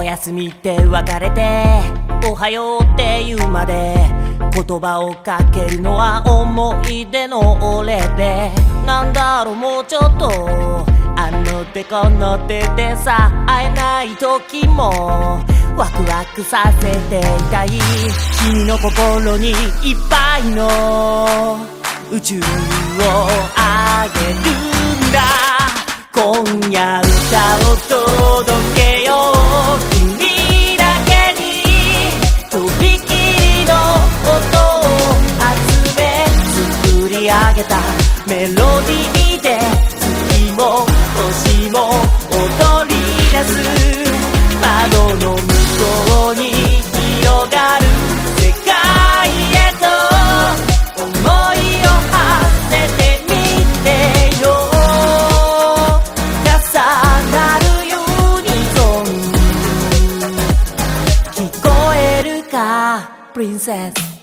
おやすみって別れておはようって言うまで言葉をかけるのは思い出の俺でなんだろうもうちょっとあの手この手でさ会えない時もワクワクさせていたい。君の心にいっぱいの宇宙をあげるんだ。今夜歌を届リンセス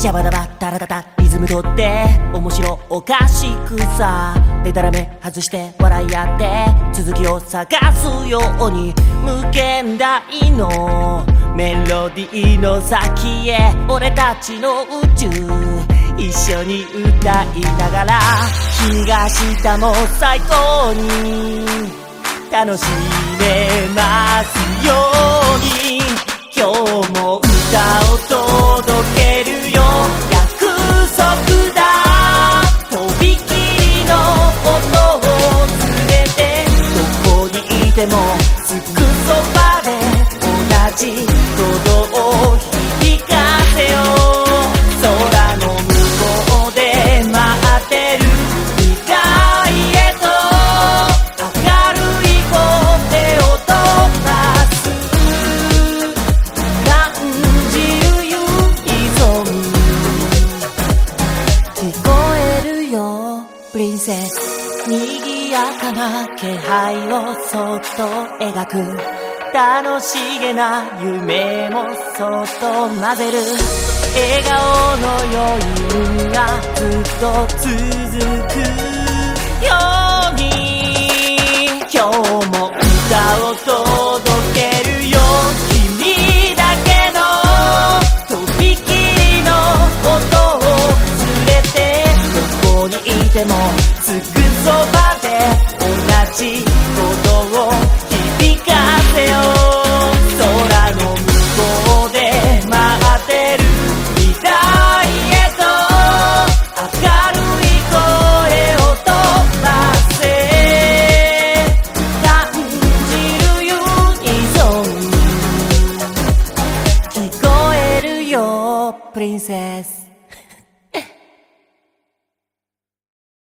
シャバダバタラタタリズムとって面白おかしくさでたらめ外して笑い合って続きを探すように無限大のメロディーの先へ俺たちの宇宙一緒に歌いながら君が明日も最高に楽しめますように今日も歌を届けるよ。約束だ。とびきりの音を連れてどこにいてもすぐそばで同じ。プリンセス。賑やかな気配をそっと描く。楽しげな夢もそっと混ぜる。笑顔の余韻がずっと続く。てもすぐそばで同じことを響かせよう。空の向こうで待ってる未来へと。明るい声を飛ばせ。感じるユニゾン聞こえるよプリンセス